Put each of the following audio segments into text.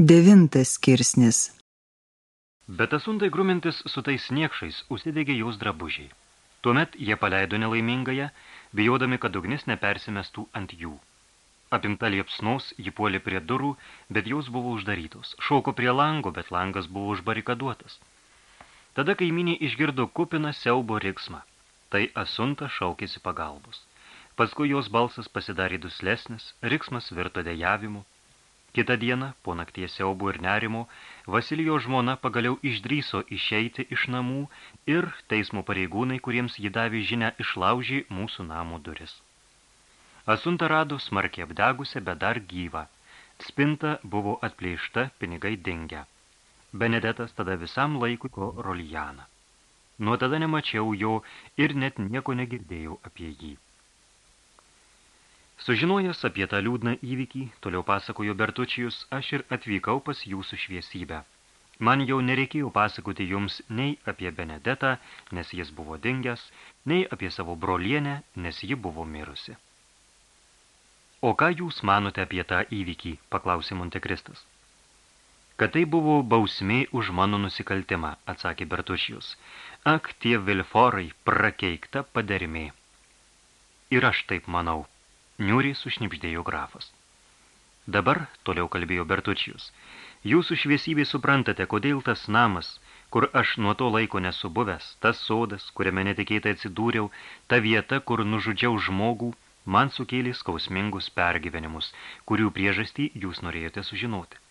Devintas skirsnis Bet asundai grumintis su tais niekšais užsidegė jos drabužiai. Tuomet jie paleido nelaimingąją, bijodami, kad ugnis nepersimestų ant jų. Apimta liepsnos, ji puolė prie durų, bet jos buvo uždarytos. Šoko prie lango, bet langas buvo užbarikaduotas. Tada kaimynė išgirdo kupiną siaubo riksmą. Tai asunta šaukėsi pagalbos. Paskui jos balsas pasidarė duslesnis, riksmas virto dejavimu, Kita diena, po nakties siaubų ir nerimo, Vasilijo žmona pagaliau išdryso išeiti iš namų ir teismo pareigūnai, kuriems ji davė žinę, išlaužė mūsų namų duris. Asunta rado smarkiai apdegusią, bet dar gyvą. Spinta buvo atplėšta, pinigai dingę. Benedetas tada visam laikui ko Rolijaną. Nuo tada nemačiau jo ir net nieko negirdėjau apie jį. Sužinojęs apie tą liūdną įvykį, toliau pasakojo Bertučijus, aš ir atvykau pas jūsų šviesybę. Man jau nereikėjo pasakoti jums nei apie Benedetą, nes jis buvo dingęs, nei apie savo brolienę, nes ji buvo mirusi. O ką jūs manote apie tą įvykį, paklausė Montekristas. Kad tai buvo bausmė už mano nusikaltimą, atsakė Bertučijus. Ak, tie vilforai, prakeikta padermė. Ir aš taip manau, niūriai sušnipždėjo grafas. Dabar, toliau kalbėjo Bertučijus, jūsų šviesybė suprantate, kodėl tas namas, kur aš nuo to laiko nesu buvęs, tas sodas, kuriame netikėtai atsidūriau, ta vieta, kur nužudžiau žmogų, man sukėlė skausmingus pergyvenimus, kurių priežastį jūs norėjote sužinoti.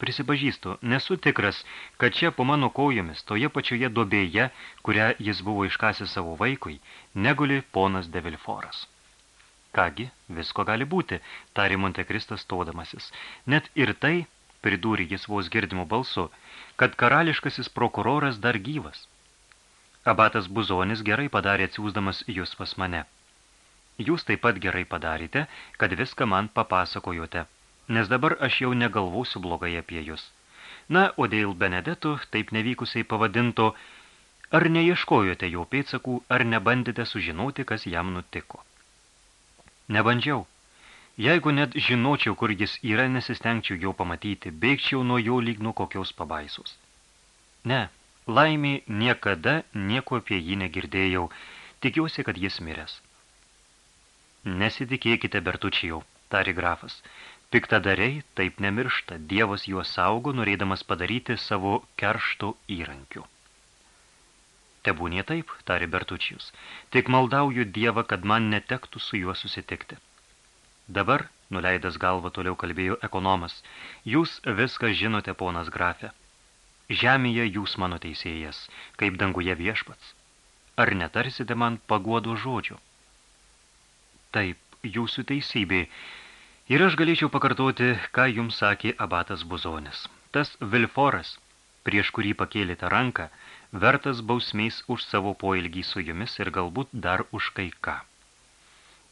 Prisipažįstu, nesu tikras, kad čia po mano kojomis, toje pačioje dobėje, kurią jis buvo iškasęs savo vaikui, neguli ponas Devilforas. Kągi, visko gali būti, tarė Montekristas stodamasis. Net ir tai, pridūrė jis vos girdimo balsu, kad karališkasis prokuroras dar gyvas. Abatas Buzonis gerai padarė atsiūsdamas jūs pas mane. Jūs taip pat gerai padarėte, kad viską man papasakojote, nes dabar aš jau negalvosiu blogai apie jūs. Na, o dėl Benedetų, taip nevykusiai pavadinto, ar neieškojote jo pėdsakų, ar nebandėte sužinoti, kas jam nutiko. Nebandžiau. Jeigu net žinočiau, kur jis yra, nesistengčiau jo pamatyti, bėgčiau nuo jo lyg nuo kokios pabaisos. Ne, laimė niekada nieko apie jį negirdėjau, tikiuosi, kad jis miręs. Nesitikėkite, Bertučijau, tari grafas. Piktadariai taip nemiršta, Dievas juos saugo, norėdamas padaryti savo keršto įrankiu. Tebūnė taip, tarė Bertučijus, tik maldauju Dievą, kad man netektų su juo susitikti. Dabar, nuleidęs galvą, toliau kalbėjo ekonomas, jūs viską žinote, ponas grafė. Žemėje jūs mano teisėjas, kaip danguje viešpats. Ar netarsite man paguodo žodžių? Taip, jūsų teisybė. Ir aš galėčiau pakartoti, ką jums sakė abatas Buzonis. Tas Vilforas, prieš kurį pakėlėte ranką, vertas bausmės už savo poilgį su jumis ir galbūt dar už kai ką.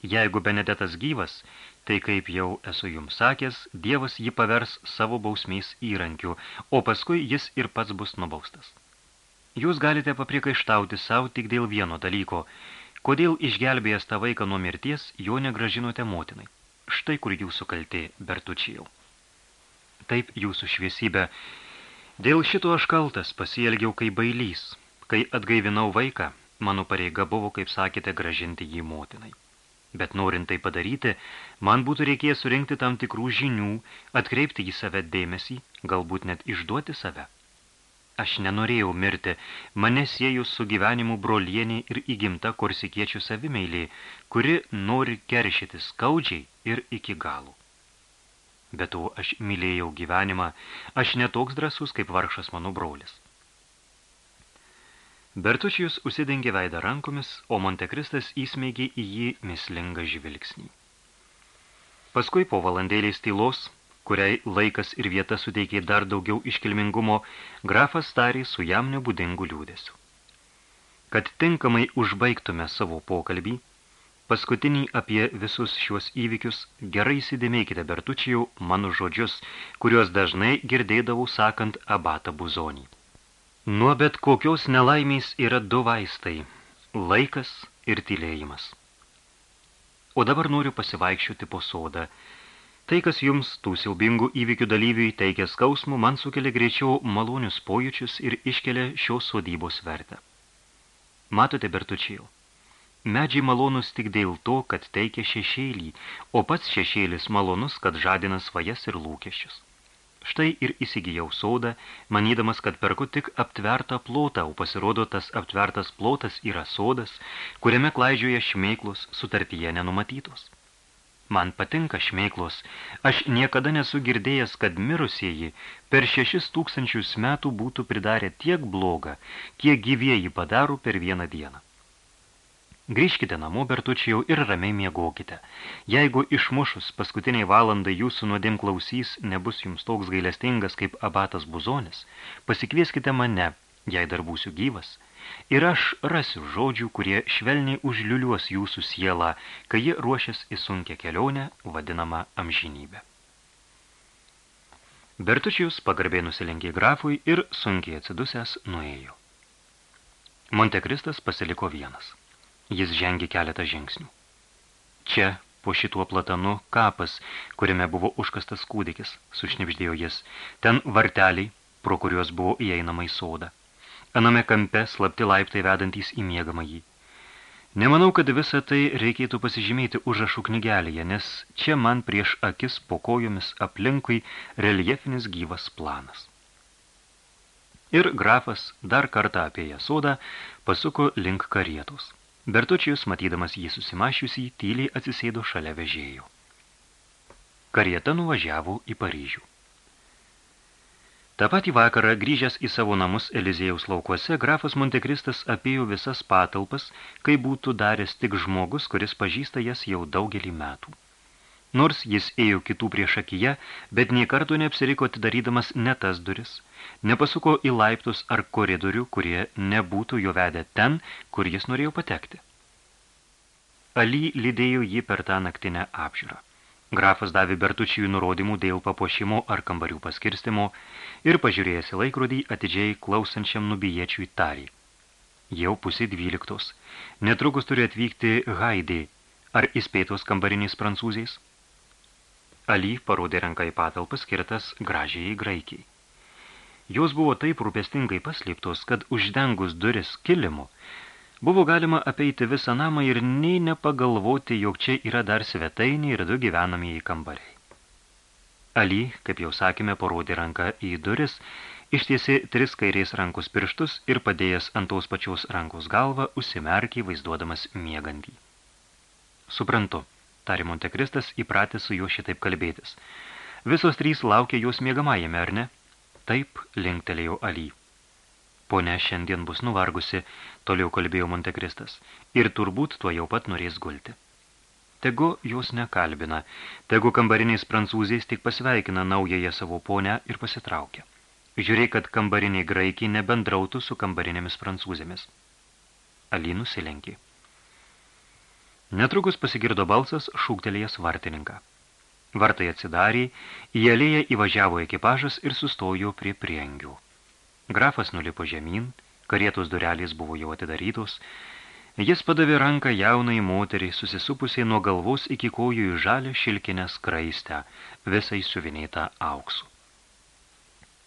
Jeigu Benedetas gyvas, tai kaip jau esu jums sakęs, Dievas jį pavers savo bausmės įrankiu, o paskui jis ir pats bus nubaustas. Jūs galite paprikaištauti savo tik dėl vieno dalyko, kodėl išgelbėjęs tą vaiką nuo mirties, jo negražinote motinai. Štai kur jūsų kaltė, Bertučijau. Taip jūsų šviesybė, Dėl šito aš kaltas pasielgiau kaip bailys. Kai atgaivinau vaiką, mano pareiga buvo, kaip sakėte, gražinti jį motinai. Bet norint tai padaryti, man būtų reikėję surinkti tam tikrų žinių, atkreipti į save dėmesį, galbūt net išduoti save. Aš nenorėjau mirti, mane siejų su gyvenimu brolienė ir įgimta korsikiečių savimeilė, kuri nori keršyti skaudžiai ir iki galų. Bet to aš mylėjau gyvenimą, aš netoks drasus kaip vargšas mano brolis. Bertučijus užsidengė veidą rankomis, o Montekristas įsmeigė į jį mislingą žvilgsnį. Paskui po valandėlės tylos, kuriai laikas ir vieta suteikė dar daugiau iškilmingumo, grafas tarė su jam nebūdingu liūdėsiu. Kad tinkamai užbaigtume savo pokalbį, Paskutinį apie visus šiuos įvykius gerai įsidėmėkite Bertučijų mano žodžius, kuriuos dažnai girdėdavau sakant abatą buzonį. Nuo bet kokios nelaimės yra du vaistai – laikas ir tylėjimas. O dabar noriu pasivaikščioti po sodą. Tai, kas jums, tų siaubingų įvykių dalyviui, teikia skausmų, man sukelia greičiau malonius pojūčius ir iškelia šios sodybos vertę. Matote, Bertučijau, medžiai malonus tik dėl to, kad teikia šešėlį, o pats šešėlis malonus, kad žadina svajas ir lūkesčius. Štai ir įsigijau sodą, manydamas, kad perku tik aptvertą plotą, o pasirodo tas aptvertas plotas yra sodas, kuriame klaidžioja šmeiklos sutartyje nenumatytos. Man patinka šmeiklos, aš niekada nesu girdėjęs, kad mirusieji per šešis tūkstančius metų būtų pridarę tiek blogą, kiek gyvieji padaro per vieną dieną. Grįžkite namo, Bertučiau, ir ramiai miegokite. Jeigu išmušus paskutiniai valandai jūsų nuodėm klausys nebus jums toks gailestingas kaip abatas buzonis, pasikvieskite mane, jei dar būsiu gyvas, ir aš rasiu žodžių, kurie švelniai užliuliuos jūsų sielą, kai ji ruošias į sunkę kelionę, vadinamą amžinybę. Bertučius pagarbiai nusilenkė grafui ir sunkiai atsidusęs nuėjo. Montekristas pasiliko vienas. Jis žengė keletą žingsnių. Čia, po šituo platanu, kapas, kuriame buvo užkastas kūdikis, sušnipždėjo jis. Ten varteliai, pro kuriuos buvo įeinama į sodą. Aname kampe slapti laiptai vedantys į miegamą jį. Nemanau, kad visą tai reikėtų pasižymėti užrašų knygelėje, nes čia man prieš akis po kojomis aplinkui reljefinis gyvas planas. Ir grafas, dar kartą apie ją sodą, pasuko link karietos. Bertučius, matydamas jį susimašiusį, tyliai atsisėdo šalia vežėjų. Karieta nuvažiavo į Paryžių. Ta patį vakarą, grįžęs į savo namus Elizėjaus laukuose, grafas Montekristas apėjo visas patalpas, kai būtų daręs tik žmogus, kuris pažįsta jas jau daugelį metų. Nors jis ėjo kitų prieš akiją, bet nie kartų neapsiriko atidarydamas ne tas duris, nepasuko į laiptus ar koridorių, kurie nebūtų jo vedę ten, kur jis norėjo patekti. Ali lydėjo jį per tą naktinę apžiūrą. Grafas davė Bertučiui nurodymų dėl papuošimo ar kambarių paskirstimo ir pažiūrėjęs į laikrodį atidžiai klausančiam nubijiečiui tarį. Jau pusė dvyliktos. Netrukus turi atvykti Haidė. Ar įspėtos kambariniais prancūziais? Ali parodė ranką į patalpą skirtas gražiai graikiai. Jos buvo taip rūpestingai paslėptos, kad uždengus duris kilimu, buvo galima apeiti visą namą ir nei nepagalvoti, jog čia yra dar svetainė ir du gyvenamieji kambariai. Ali, kaip jau sakėme, parodė ranką į duris, ištiesi tris kairės rankos pirštus ir padėjęs ant tos pačios rankos galvą, užsimerkiai vaizduodamas miegantį. Suprantu, tarė Montekristas, įpratęs su juo šitaip kalbėtis. Visos trys laukia jos miegamajame, ar ne? Taip, linktelėjau Ali. Pone šiandien bus nuvargusi, toliau kalbėjo Montekristas, ir turbūt tuo jau pat norės gulti. Tegu jos nekalbina, tegu kambariniais prancūziais tik pasveikina naująją savo ponę ir pasitraukia. Žiūrėk, kad kambariniai graikiai nebendrautų su kambarinėmis prancūzėmis. Ali nusilenkė. Netrukus pasigirdo balsas šūktelėjęs vartininką. Vartai atsidarė, į alėją įvažiavo ekipažas ir sustojo prie priengių. Grafas nulipo žemyn, karietos durelės buvo jau atidarytos, jis padavė ranką jaunai moteriai, susisupusiai nuo galvos iki kojų į žalę šilkinę skraistę, visai suvinėtą auksu.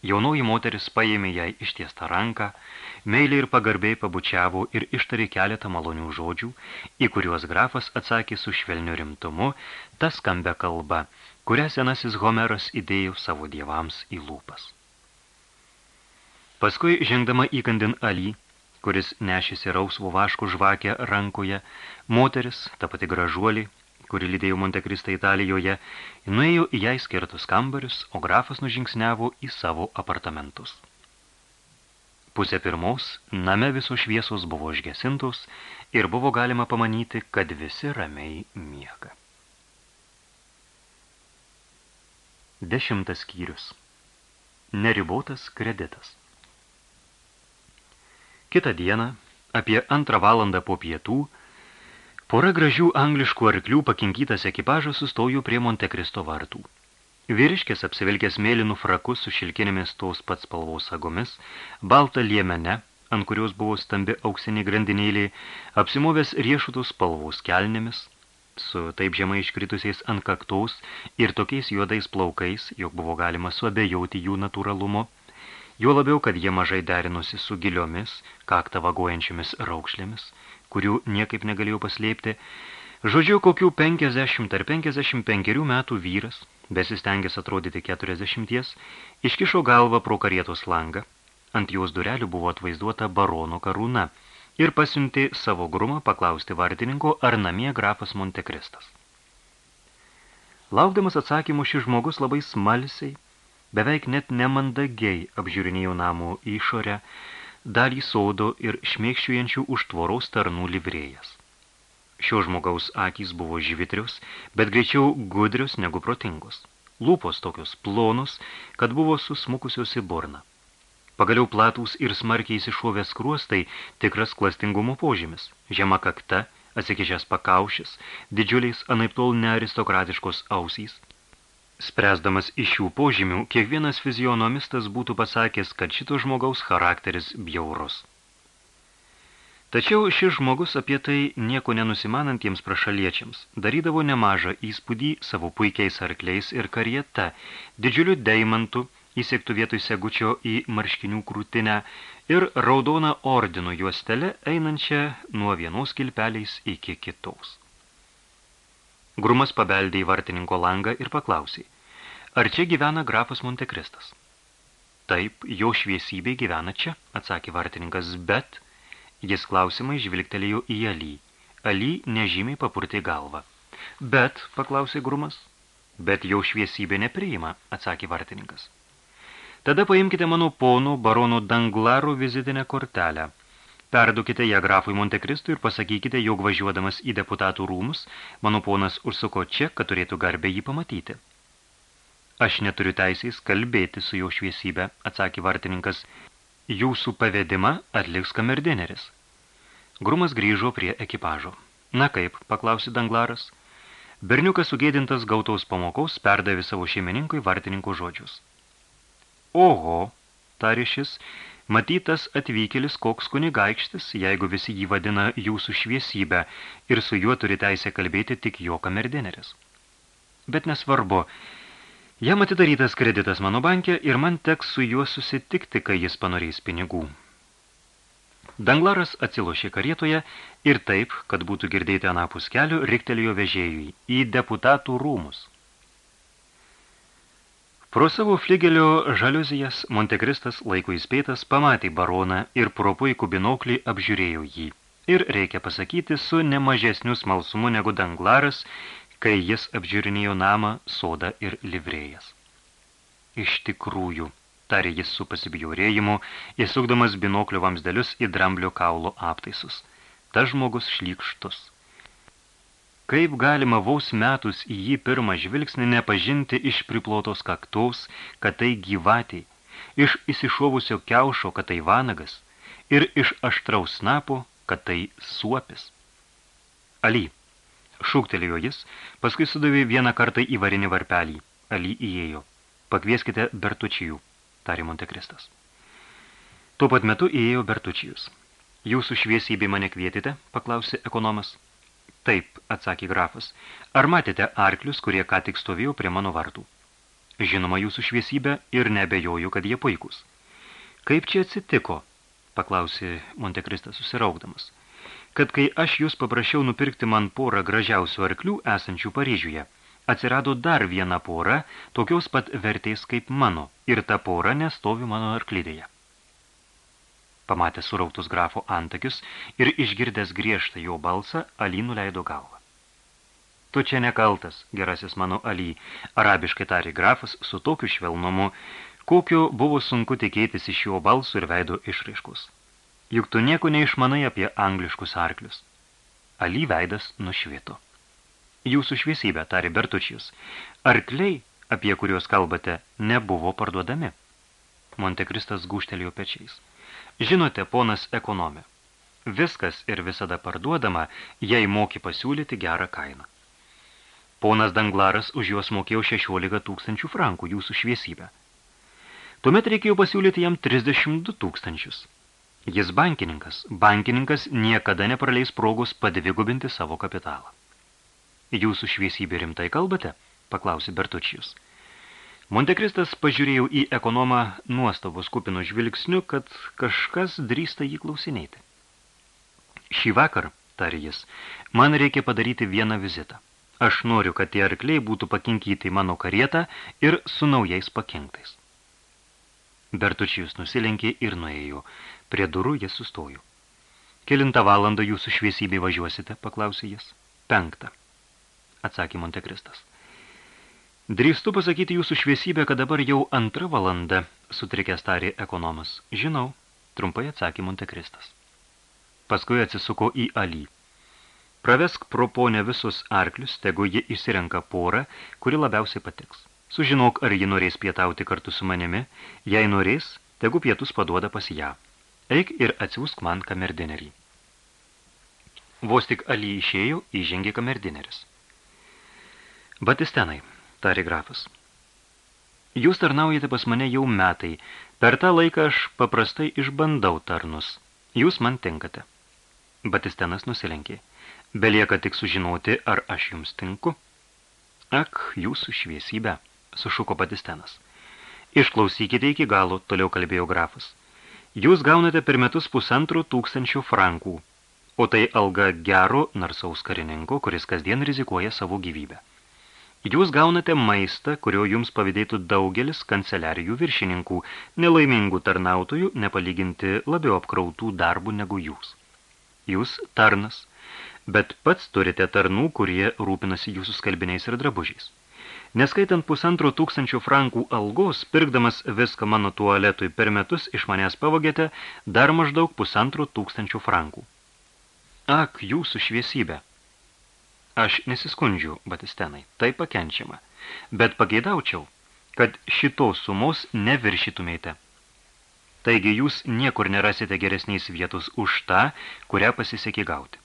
Jaunoji moteris paėmė jai ištiestą ranką, meiliai ir pagarbiai pabučiavo ir ištarė keletą malonių žodžių, į kuriuos grafas atsakė su švelniu rimtumu, ta skambia kalba, kurią senasis Homeras įdėjo savo dievams į lūpas. Paskui, žengdama įkandin Ali, kuris nešėsi rausvo vaško žvakę rankoje, moteris, ta pati gražuolį, kuri lydėjo Montekristą Italijoje, nuėjo į jai skirtus kambarius, o grafas nužingsnevo į savo apartamentus. Pusė pirmos, name visos šviesos buvo išgesintos ir buvo galima pamanyti, kad visi ramiai miega. Dešimtas skyrius. Neribotas kreditas. Kitą dieną, apie antrą valandą po pietų, Pora gražių angliškų arklių pakinkytas ekipažas sustojo prie Montekristo vartų. Vyriškės apsivilkęs mėlynų frakus su šilkinėmis tos pats spalvos sagomis, balta liemene, ant kurios buvo stambi auksiniai grandinėliai, apsimovęs riešutų spalvos kelnėmis, su taip žemai iškritusiais ant kaktaus ir tokiais juodais plaukais, jog buvo galima suabejauti jų natūralumo, juo labiau, kad jie mažai derinusi su giliomis, kaktą vagojančiomis raukšlėmis, kurių niekaip negalėjau paslėpti, žodžiu, kokių 50 ar 55 metų vyras, besistengęs atrodyti 40, iškišo galvą pro karietos langą, ant jos durelių buvo atvaizduota barono karūna – ir pasiuntė savo grumą paklausti vartininko, ar namie grafas Montekristas. Laukdamas atsakymų šis žmogus labai smalsiai, beveik net nemandagiai apžiūrinėjo namų išorę, dalį sodo ir šmėkščiuojančių už tvoros tarnų livrėjas. Šio žmogaus akys buvo žvitrius, bet greičiau gudrius negu protingos. Lūpos tokios plonus, kad buvo susmukusios į burną. Pagaliau platūs ir smarkiai įsišovę skruostai tikras klastingumo požymis. Žema kakta, atsikišęs pakaušis, didžiuliais anaiptol nearistokratiškos ausys. Spręsdamas iš šių požymių, kiekvienas fizionomistas būtų pasakęs, kad šito žmogaus charakteris bjaurus. Tačiau šis žmogus apie tai nieko nenusimanantiems prašaliečiams darydavo nemažą įspūdį savo puikiais arkliais ir karieta, didžiuliu deimantu, įsiektų vietoj segučio į marškinių krūtinę ir raudoną ordino juostelę einančią nuo vienos kilpeliais iki kitos. Grumas pabeldė į vartininko langą ir paklausė, ar čia gyvena grafas Montekristas. Taip, jo šviesybė gyvena čia, atsakė vartininkas, bet jis klausimai žvilgtelėjo į Alį. Alį nežymiai papurtė galvą. Bet, paklausė Grumas, bet jau šviesybė nepriima, atsakė vartininkas. Tada paimkite mano pono barono Danglaro vizitinę kortelę. Perdukite ją grafui Montekristui ir pasakykite, jog važiuodamas į deputatų rūmus, mano ponas užsuko čia, kad turėtų garbę jį pamatyti. Aš neturiu teisės kalbėti su jo šviesybė, atsakė vartininkas. Jūsų pavedimą atliks kamerdineris. Grumas grįžo prie ekipažo. Na kaip, paklausė Danglaras. Berniukas sugėdintas gautos pamokos perdavė savo šeimininkui vartininkų žodžius. Oho, tarė šis, matytas atvykėlis koks kunigaikštis, jeigu visi jį vadina jūsų šviesybę ir su juo turi teisę kalbėti tik jo kamerdineris. Bet nesvarbu, jam atidarytas kreditas mano bankė ir man teks su juo susitikti, kai jis panorės pinigų. Danglaras atsilošė karietoje ir taip, kad būtų girdėti anapus kelių, riktelėjo vežėjui į deputatų rūmus. Pro savo fligelio žaliuzijas Montekristas laiko įspėtas pamatė baroną ir pro puikų binoklį apžiūrėjo jį. Ir reikia pasakyti su nemažesniu smalsumu negu danglaras, kai jis apžiūrinėjo namą, sodą ir livrėjas. Iš tikrųjų, tarė jis su pasibjaurėjimu, įsukdamas binoklio vamsdelius į dramblio kaulo aptaisus. Ta žmogus šlykštus. Kaip galima vos metus į jį pirmą žvilgsnį nepažinti iš priplotos kaktos, kad tai gyvatė, iš įsišovusio kiaušo, kad tai vanagas, ir iš aštraus snapo, kad tai suopis. Ali, šūktelėjo jis, paskui sudavė vieną kartą į varinį varpelį. Ali įėjo. Pakvieskite Bertučijų, tarė Montekristas. Tuo pat metu įėjo Bertučijus. Jūsų šviesybė mane kvietėte, paklausė ekonomas. Taip, atsakė grafas. Ar matėte arklius, kurie ką tik stovėjo prie mano vartų? Žinoma, jūsų šviesybė ir nebejoju, kad jie puikus. Kaip čia atsitiko? paklausė Montekristas susiraukdamas. Kad kai aš jūs paprašiau nupirkti man porą gražiausių arklių esančių Paryžiuje, atsirado dar viena pora, tokios pat vertės kaip mano, ir ta pora nestovi mano arklidėje. Pamatęs surautus grafo antakius ir išgirdęs griežtą jo balsą, Ali nuleido galvą. Tu čia nekaltas, gerasis mano Ali, arabiškai tarė grafas su tokiu švelnumu, kokio buvo sunku tikėtis iš jo balsų ir veido išraiškus. Juk tu nieko neišmanai apie angliškus arklius. Ali veidas nušvieto. Jūsų šviesybė, tarė Bertučius, arkliai, apie kuriuos kalbate, nebuvo parduodami. Montekristas gūštelėjo pečiais. Žinote, ponas ekonomė, viskas ir visada parduodama, jei moki pasiūlyti gerą kainą. Ponas Danglaras už juos mokėjo 16 tūkstančių frankų jūsų šviesybę. Tuomet reikėjo pasiūlyti jam 32 tūkstančius. Jis bankininkas. Bankininkas niekada nepraleis progos padvigubinti savo kapitalą. Jūsų šviesybė rimtai kalbate? paklausė Bertučijus. Montekristas pažiūrėjau į ekonomą nuostabos kupino žvilgsniu, kad kažkas drįsta jį klausinėti. Šį vakar, tarė jis, man reikia padaryti vieną vizitą. Aš noriu, kad tie arkliai būtų pakinkyti į mano karietą ir su naujais pakinktais. Bertučijus nusilenkė ir nuėjo. Prie durų jis sustojo. Kelintą valandą jūsų šviesybė važiuosite, paklausė jis. Penktą, atsakė Montekristas. Drįstu pasakyti jūsų šviesybę, kad dabar jau antra valanda, sutrikęs tarė ekonomas. Žinau, trumpai atsakė Montekristas. Paskui atsisuko į Alį. Pravesk pro ponę visus arklius, tegu ji išsirenka porą, kuri labiausiai patiks. Sužinok, ar ji norės pietauti kartu su manimi. Jei norės, tegu pietus paduoda pas ją. Eik ir atsiūsk man kamerdinerį. Vos tik Ali išėjo, įžengė kamerdineris. Batistenai, tarė grafas. Jūs tarnaujate pas mane jau metai. Per tą laiką aš paprastai išbandau tarnus. Jūs man tinkate. Batistenas nusilenkė. Belieka tik sužinoti, ar aš jums tinku. Ak, jūsų šviesybė, sušuko Batistenas. Išklausykite iki galo, toliau kalbėjo grafas. Jūs gaunate per metus pusantrų tūkstančių frankų, o tai alga gero narsaus karininko, kuris kasdien rizikuoja savo gyvybę. Jūs gaunate maistą, kurio jums pavydėtų daugelis kanceliarijų viršininkų, nelaimingų tarnautojų, nepalyginti labiau apkrautų darbų negu jūs. Jūs tarnas, bet pats turite tarnų, kurie rūpinasi jūsų skalbiniais ir drabužiais. Neskaitant pusantro tūkstančių frankų algos, pirkdamas viską mano tualetui per metus iš manęs pavogėte dar maždaug pusantro tūkstančių frankų. Ak, jūsų šviesybė! Aš nesiskundžiu, Batistenai, tai pakenčiama, bet pageidaučiau, kad šitos sumos neviršytumėte. Taigi jūs niekur nerasite geresnės vietos už tą, kurią pasisekė gauti.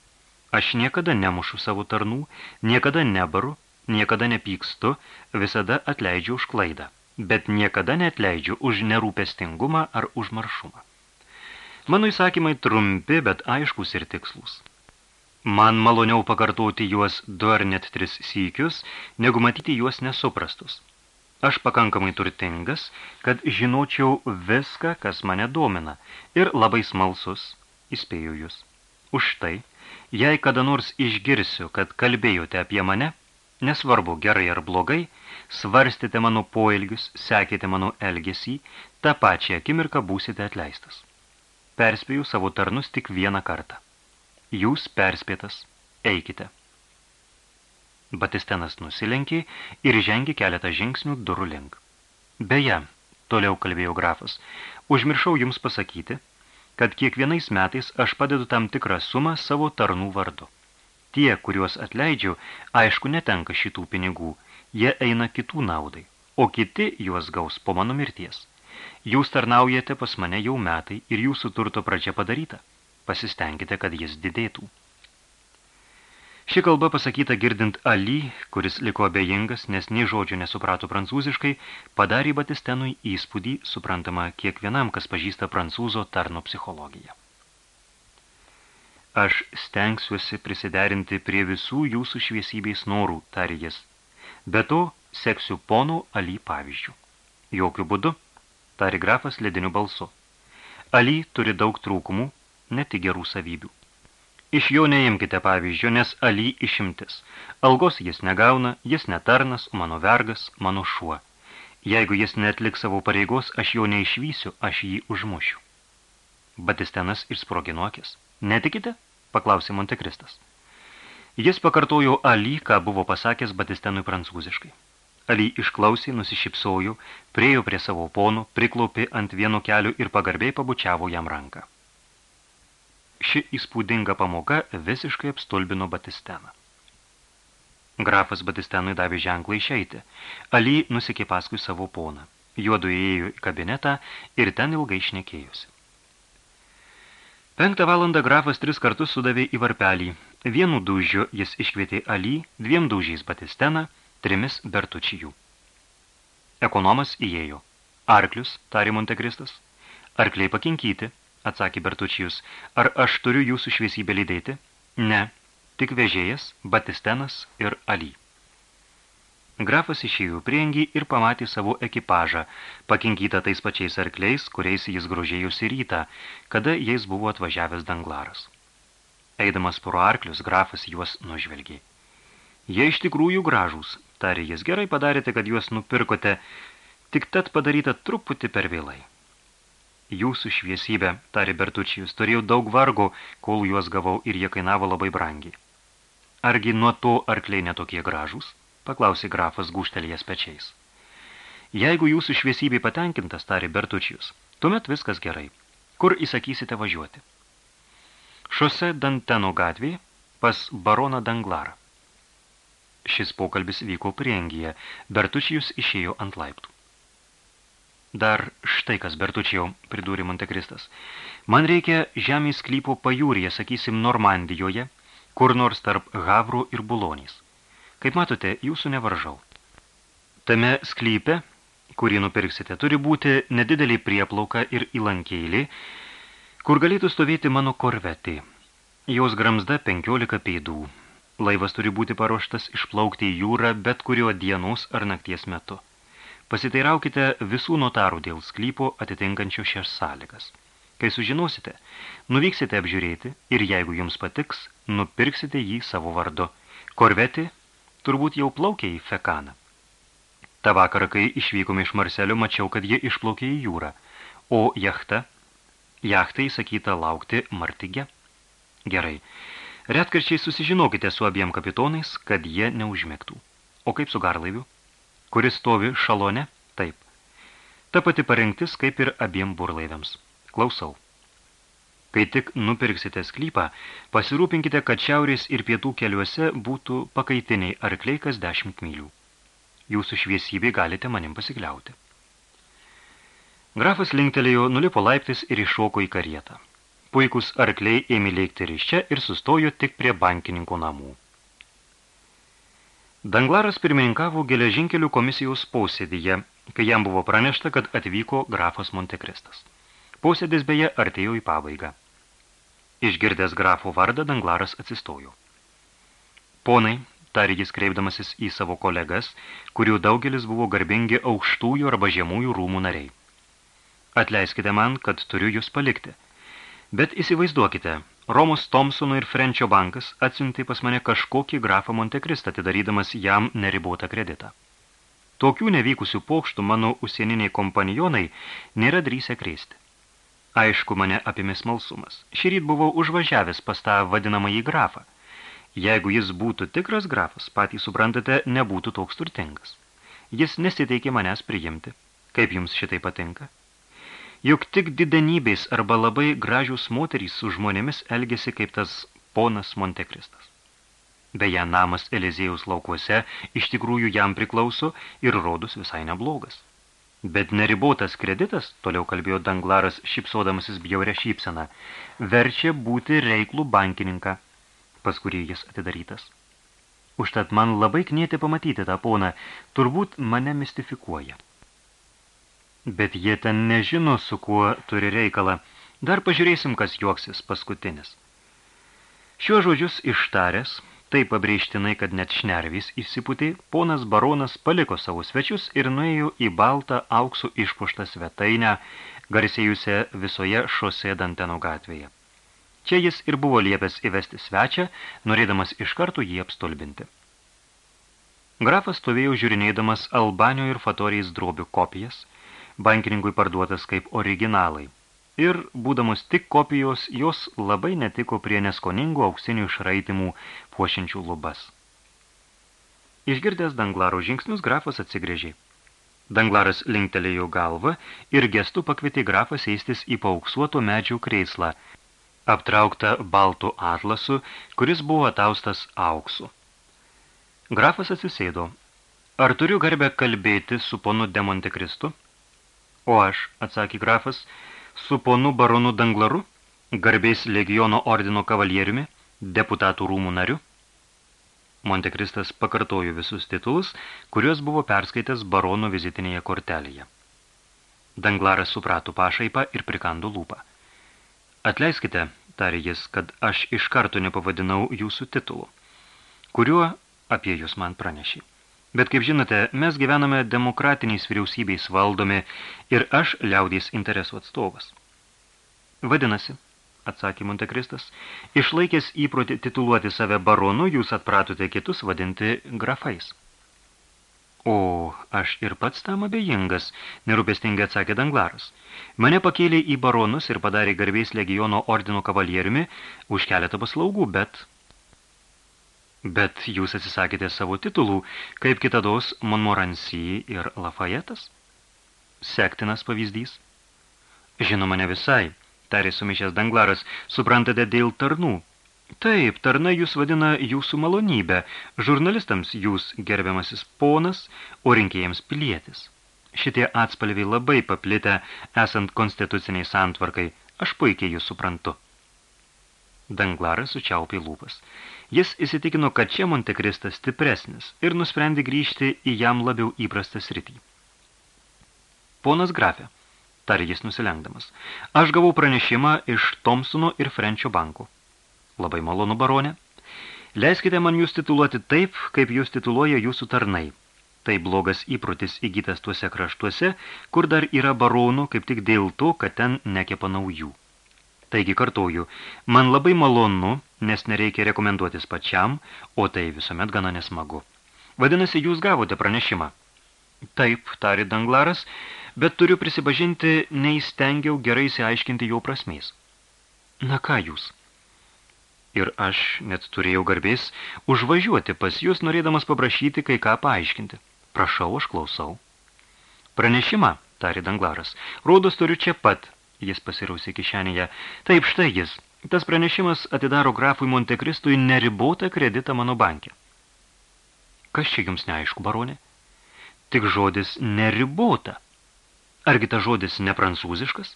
Aš niekada nemušu savo tarnų, niekada nebaru, niekada nepykstu, visada atleidžiu už klaidą, bet niekada neatleidžiu už nerūpestingumą ar už maršumą. Mano įsakymai trumpi, bet aiškus ir tikslus. Man maloniau pakartoti juos du ar net tris sykius, negu matyti juos nesuprastus. Aš pakankamai turtingas, kad žinočiau viską, kas mane domina, ir labai smalsus, įspėju jūs. Už tai, jei kada nors išgirsiu, kad kalbėjote apie mane, nesvarbu gerai ar blogai, svarstėte mano poelgius, sekėte mano elgesį, tą pačią akimirką būsite atleistas. Perspėju savo tarnus tik vieną kartą. Jūs perspėtas, eikite. Batistenas nusilenkė ir žengė keletą žingsnių durų link. Beje, toliau kalbėjo grafas, užmiršau jums pasakyti, kad kiekvienais metais aš padedu tam tikrą sumą savo tarnų vardu. Tie, kuriuos atleidžiu, aišku, netenka šitų pinigų, jie eina kitų naudai, o kiti juos gaus po mano mirties. Jūs tarnaujate pas mane jau metai ir jūsų turto pradžia padaryta pasistengite, kad jis didėtų. Ši kalba pasakyta girdint Ali, kuris liko abejingas, nes nei žodžių nesuprato prancūziškai, padarė Batistenui įspūdį, suprantama kiekvienam, kas pažįsta prancūzo tarno psichologiją. Aš stengsiuosi prisiderinti prie visų jūsų šviesybės norų, tarė jis. Be to, seksiu ponų Ali pavyzdžių. Jokių būdu, tarė grafas lediniu balsu. Ali turi daug trūkumų, ne tik gerų savybių. Iš jo neimkite pavyzdžio, nes Ali išimtis. Algos jis negauna, jis netarnas, mano vergas, mano šuo. Jeigu jis netlik savo pareigos, aš jo neišvysiu, aš jį užmušiu. Batistenas išsproginuokės. Netikite? Paklausė Montekristas. Jis pakartojo Ali, ką buvo pasakęs Batistenui prancūziškai. Ali išklausė, nusišypsojo, priejo prie savo ponų, priklaupė ant vieno kelių ir pagarbiai pabučiavo jam ranką. Ši įspūdinga pamoka visiškai apstulbino Batisteną. Grafas Batistenui davė ženklą išeiti. Ali nusikė paskui savo poną. Juodu įėjo į kabinetą ir ten ilgai šnekėjusi. Penktą valandą grafas tris kartus sudavė į varpelį. Vienu dūžiu jis iškvietė Ali, dviem dūžiais Batisteną, trimis Bertučijų. Ekonomas įėjo. Arklius, tarė Montekristas. Arkliai pakinkyti, atsakė Bertučijus. Ar aš turiu jūsų šviesybę lydėti? Ne. tik vežėjas, Batistenas ir Ali. Grafas išėjo priengį ir pamatė savo ekipažą, pakinkytą tais pačiais arkliais, kuriais jis grožėjusi rytą, kada jais buvo atvažiavęs danglaras. Eidamas pro arklius, grafas juos nužvelgė. Jie iš tikrųjų gražūs, tarė jis, gerai padarėte, kad juos nupirkote, tik tad padaryta truputį per vėlai. Jūsų šviesybė, tarė Bertučijus, turėjau daug vargo, kol juos gavau ir jie kainavo labai brangiai. Argi nuo to arkliai netokie gražūs? Paklausė grafas guštelėjęs pečiais. Jeigu jūsų šviesybė patenkintas, tarė Bertučijus, tuomet viskas gerai. Kur įsakysite važiuoti? Šose Danteno gatvėje pas baroną Danglarą. Šis pokalbis vyko priengyje, Bertučijus išėjo ant laiptų. Dar štai kas, Bertučijau, pridūrė Montekristas. Man reikia žemės sklypo pajūryje, sakysim, Normandijoje, kur nors tarp Havrų ir Bulonys. Kaip matote, jūsų nevaržau. Tame sklype, kurį nupirksite, turi būti nedidelį prieplauką ir įlankėlį, kur galėtų stovėti mano korvetį. Jos gramzda 15 pėdų. Laivas turi būti paruoštas išplaukti į jūrą bet kurio dienos ar nakties metu. Pasiteiraukite visų notarų dėl sklypo atitinkančio šias sąlygas. Kai sužinosite, nuvyksite apžiūrėti ir jeigu jums patiks, nupirksite jį savo vardu. Korvetį turbūt jau plaukė į Fekaną. Ta vakarą, kai išvykome iš Marselio, mačiau, kad jie išplaukė į jūrą, o jachta, jachtai sakyta laukti Martige. Gerai, retkarčiai susižinokite su abiem kapitonais, kad jie neužmėgtų. O kaip su garlaiviu? Kuris stovi šalone? Taip. Ta pati parengtis kaip ir abiem burlaiviams. Klausau. Kai tik nupirksite sklypą, pasirūpinkite, kad šiaurės ir pietų keliuose būtų pakaitiniai arkliai kas dešimt mylių. Jūsų šviesybė galite manim pasikliauti. Grafas linktelėjo, nulipo laiptis ir iššoko į karietą. Puikus arkliai ėmė lėkti ryščia ir sustojo tik prie bankininkų namų. Danglaras pirmininkavo geležinkelių komisijos posėdyje, kai jam buvo pranešta, kad atvyko grafas Montekristas. Posėdis beje artėjo į pabaigą. Išgirdęs grafo vardą, Danglaras atsistojo. Ponai, tarė jis kreipdamasis į savo kolegas, kurių daugelis buvo garbingi aukštųjų arba žemųjų rūmų nariai. Atleiskite man, kad turiu jūs palikti. Bet įsivaizduokite, Romos Thompsono ir Frenčio bankas atsiuntė pas mane kažkokį grafą Montekristą, atidarydamas jam neribotą kreditą. Tokių nevykusių pokštų mano užsieniniai kompanijonai nėra drįsę krėsti. Aišku, mane apimė smalsumas. Šįryt buvau užvažiavęs pas tą vadinamąjį grafą. Jeigu jis būtų tikras grafas, patys suprantate, nebūtų toks turtingas. Jis nesiteikė manęs priimti. Kaip jums šitai patinka? Juk tik didenybės arba labai gražius moterys su žmonėmis elgėsi kaip tas ponas Montekristas. Beje, namas Elizėjaus laukuose iš tikrųjų jam priklauso ir rodus visai neblogas. Bet neribotas kreditas, toliau kalbėjo Danglaras šipsodamasis bjaurę šypseną, verčia būti reiklų bankininką, pas kurį jis atidarytas. Užtat man labai knieti pamatyti tą poną, turbūt mane mistifikuoja. Bet jie ten nežino, su kuo turi reikalą. Dar pažiūrėsim, kas juoksis paskutinis. Šiuo žodžius ištaręs, Taip pabrėžtinai, kad net šnervys įsiputė, ponas baronas paliko savo svečius ir nuėjo į baltą auksų išpuštą svetainę, garsėjusią visoje šose Danteno gatvėje. Čia jis ir buvo liepęs įvesti svečią, norėdamas iš karto jį apstulbinti. Grafas stovėjo žiūrinėdamas Albanio ir Fatorijais drobių kopijas, bankininkui parduotas kaip originalai ir, būdamos tik kopijos, jos labai netiko prie neskoningų auksinių išraitimų puošiančių lubas. Išgirdęs Danglaro žingsnius, grafas atsigrėžė. Danglaras linktelėjo galvą ir gestų pakvietė grafą sėstis į paauksuoto medžių kreislą, aptrauktą baltų atlasu, kuris buvo ataustas auksu. Grafas atsisėdo. Ar turiu garbę kalbėti su ponu Demontekristu? O aš, atsakė grafas, su ponu baronu Danglaru, garbės legiono ordino kavalieriumi, deputatų rūmų nariu? Montekristas pakartojo visus titulus, kuriuos buvo perskaitęs barono vizitinėje kortelėje. Danglaras suprato pašaipą ir prikando lūpą. Atleiskite, tarė jis, kad aš iš karto nepavadinau jūsų titulu, kuriuo apie jūs man pranešė. Bet kaip žinote, mes gyvename demokratiniais vyriausybiais valdomi ir aš liaudies interesų atstovas. Vadinasi, atsakė Montekristas, išlaikęs įprotį tituluoti save baronu, jūs atpratote kitus vadinti grafais. O, aš ir pats tam abejingas, nerūpestingai atsakė Danglaras. Mane pakėlė į baronus ir padarė garbės legiono ordino kavalieriumi už keletą paslaugų, bet... Bet jūs atsisakėte savo titulų, kaip kitados Monmorancy ir Lafayetas? Sektinas pavyzdys. Žinoma, ne visai, tarė sumišęs Danglaras, suprantate dėl tarnų, Taip, tarna jūs vadina jūsų malonybę, žurnalistams jūs gerbiamasis ponas, o rinkėjams pilietis. Šitie atspalviai labai paplitę, esant konstituciniai santvarkai, aš puikiai jūs suprantu. Danglaras sučiaupė lūpas. Jis įsitikino, kad čia Montekristas stipresnis ir nusprendė grįžti į jam labiau įprastą sritį. Ponas grafė, tarė jis nusilenkdamas, aš gavau pranešimą iš Thompsono ir Frenčio bankų. Labai malonu, baronė. Leiskite man jūs tituluoti taip, kaip jūs tituluoja jūsų tarnai. Tai blogas įprotis įgytas tuose kraštuose, kur dar yra baronų, kaip tik dėl to, kad ten nekepa naujų. Taigi kartoju, man labai malonu, nes nereikia rekomenduotis pačiam, o tai visuomet gana nesmagu. Vadinasi, jūs gavote pranešimą. Taip, tari Danglaras, bet turiu prisipažinti, neįstengiau gerai įsiaiškinti jo prasmės. Na ką jūs? ir aš net turėjau garbės užvažiuoti pas jūs, norėdamas paprašyti kai ką paaiškinti. Prašau, aš klausau. Pranešimą, tarė Danglaras. Rodos turiu čia pat, jis pasirausė kišenėje. Taip, štai jis. Tas pranešimas atidaro grafui Montekristui neribotą kreditą mano bankė. Kas čia jums neaišku, baronė? Tik žodis neribota. Argi ta žodis ne prancūziškas?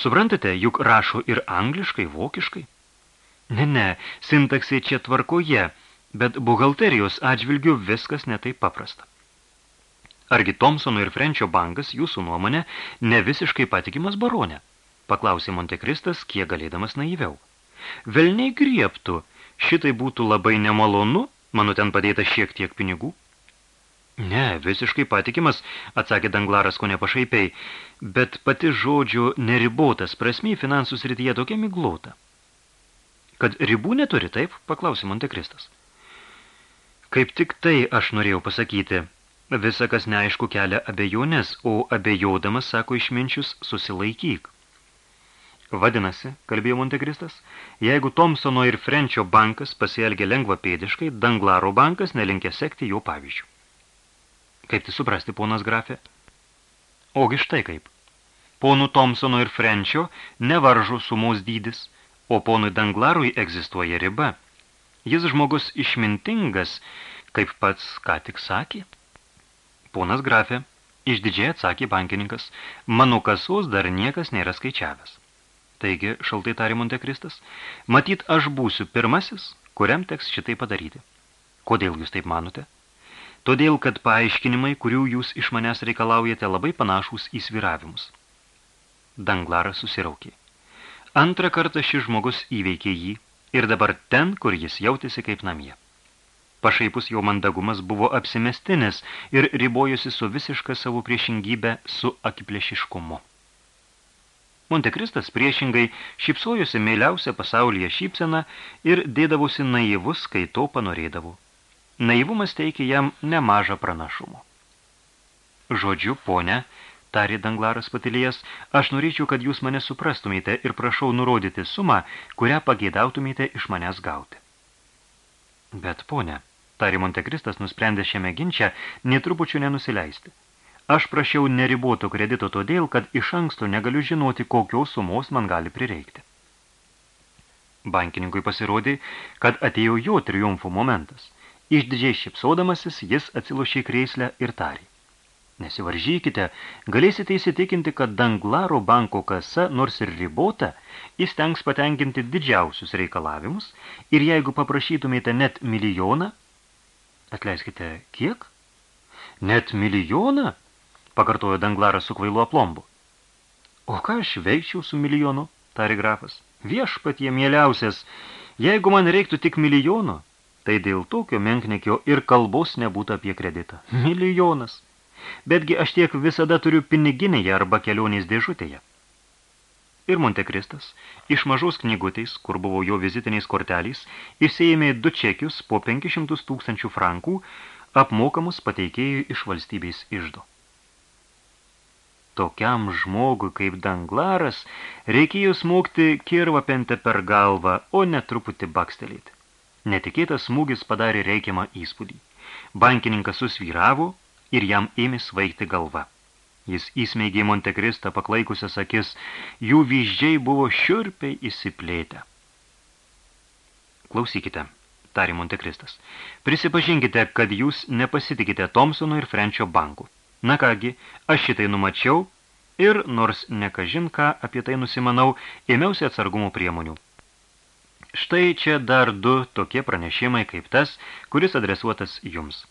Suprantate, juk rašo ir angliškai, vokiškai. Ne, ne, sintaksė čia tvarkoje, bet buhalterijos atžvilgių viskas netaip paprasta. Argi Thompsono ir Frenčio bankas, jūsų nuomonė, ne visiškai patikimas baronė? Paklausė Montekristas, kiek galėdamas naiviau. Velniai griebtų, šitai būtų labai nemalonu, mano ten padėta šiek tiek pinigų. Ne, visiškai patikimas, atsakė Danglaras ko nepašaipiai, bet pati žodžio neribotas prasmy finansų srityje tokia miglota. Kad ribų neturi, taip? Paklausė Montekristas. Kaip tik tai aš norėjau pasakyti. Visa, kas neaišku, kelia abejonės, o abejodamas, sako išminčius, susilaikyk. Vadinasi, kalbėjo Montekristas, jeigu Thompsono ir Frenčio bankas pasielgia lengvapėdiškai, Danglaro bankas nelinkė sekti jo pavyzdžių. Kaip tai suprasti, ponas grafė? Ogi štai kaip. Ponų Thompsono ir Frenčio nevaržo sumos dydis – o ponui Danglarui egzistuoja riba. Jis žmogus išmintingas, kaip pats ką tik sakė. Ponas grafė, išdidžiai atsakė bankininkas, mano kasos dar niekas nėra skaičiavęs. Taigi, šaltai tarė Montekristas, matyt, aš būsiu pirmasis, kuriam teks šitai padaryti. Kodėl jūs taip manote? Todėl, kad paaiškinimai, kurių jūs iš manęs reikalaujate, labai panašūs į sviravimus. Danglaras susiraukė. Antrą kartą šis žmogus įveikė jį ir dabar ten, kur jis jautėsi kaip namie. Pašaipus jo mandagumas buvo apsimestinis ir ribojusi su visiška savo priešingybę su akiplėšiškumu. Montekristas priešingai šypsojosi meiliausią pasaulyje šypseną ir dėdavosi naivus, kai to panorėdavo. Naivumas teikė jam nemažą pranašumą. Žodžiu, ponia, tarė Danglaras patilėjas, aš norėčiau, kad jūs mane suprastumėte ir prašau nurodyti sumą, kurią pageidautumėte iš manęs gauti. Bet, ponė, tarė Montekristas, nusprendė šiame ginče netrupučių nenusileisti. Aš prašiau neriboto kredito todėl, kad iš anksto negaliu žinoti, kokios sumos man gali prireikti. Bankininkui pasirodė, kad atėjo jo triumfo momentas. Išdidžiai šipsodamasis, jis atsilošė kreislę ir tarė. Nesivaržykite, galėsite įsitikinti, kad Danglaro banko kasa, nors ir ribota, įstengs patenkinti didžiausius reikalavimus ir jeigu paprašytumėte net milijoną, atleiskite, kiek? Net milijoną? Pakartojo Danglaras su kvailu aplombu. O ką aš veikčiau su milijonu, tari grafas. Viešpatie mieliausias, jeigu man reiktų tik milijono, tai dėl tokio menknekio ir kalbos nebūtų apie kreditą. Milijonas. Betgi aš tiek visada turiu piniginėje arba kelionės dėžutėje. Ir Montekristas iš mažos knygutės, kur buvo jo vizitiniais kortelės, išsiėmė du čekius po 500 tūkstančių frankų, apmokamus pateikėjui iš valstybės išdo. Tokiam žmogui kaip Danglaras reikėjo smūgti kirvapentę per galvą, o netruputį bakstelėti. Netikėtas smūgis padarė reikiamą įspūdį. Bankininkas susvyravo ir jam ėmė svaigti galva. Jis įsmeigė Montekristą paklaikusias akis, jų vyždžiai buvo šiurpiai įsiplėtę. Klausykite, tarė Montekristas. Prisipažinkite, kad jūs nepasitikite Thompsono ir Frenčio bankų. Na kągi, aš šitai numačiau ir, nors nekažin ką apie tai nusimanau, ėmiausi atsargumo priemonių. Štai čia dar du tokie pranešimai kaip tas, kuris adresuotas jums.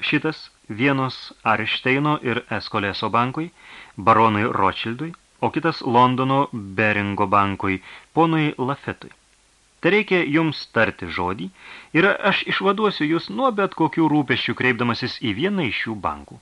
Šitas vienos Aršteino ir Eskoleso bankui, baronui Rothschildui, o kitas Londono Beringo bankui, ponui Lafetui. Tai reikia jums tarti žodį ir aš išvaduosiu jūs nuo bet kokių rūpeščių kreipdamasis į vieną iš šių bankų.